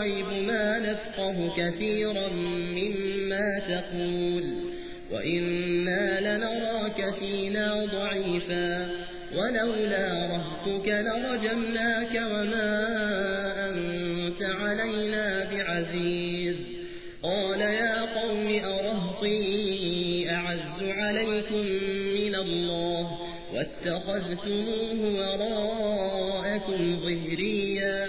يا شعيب ما نفقه كثيرا مما تقول. وإنا لنراك فينا ضعيفا. ولولا رهتك لرجمناك وما أنت علينا بعزيز. قال يا قوم أرهطي أعز عليكم من الله. واتخذتموه وراءكم ظهريا.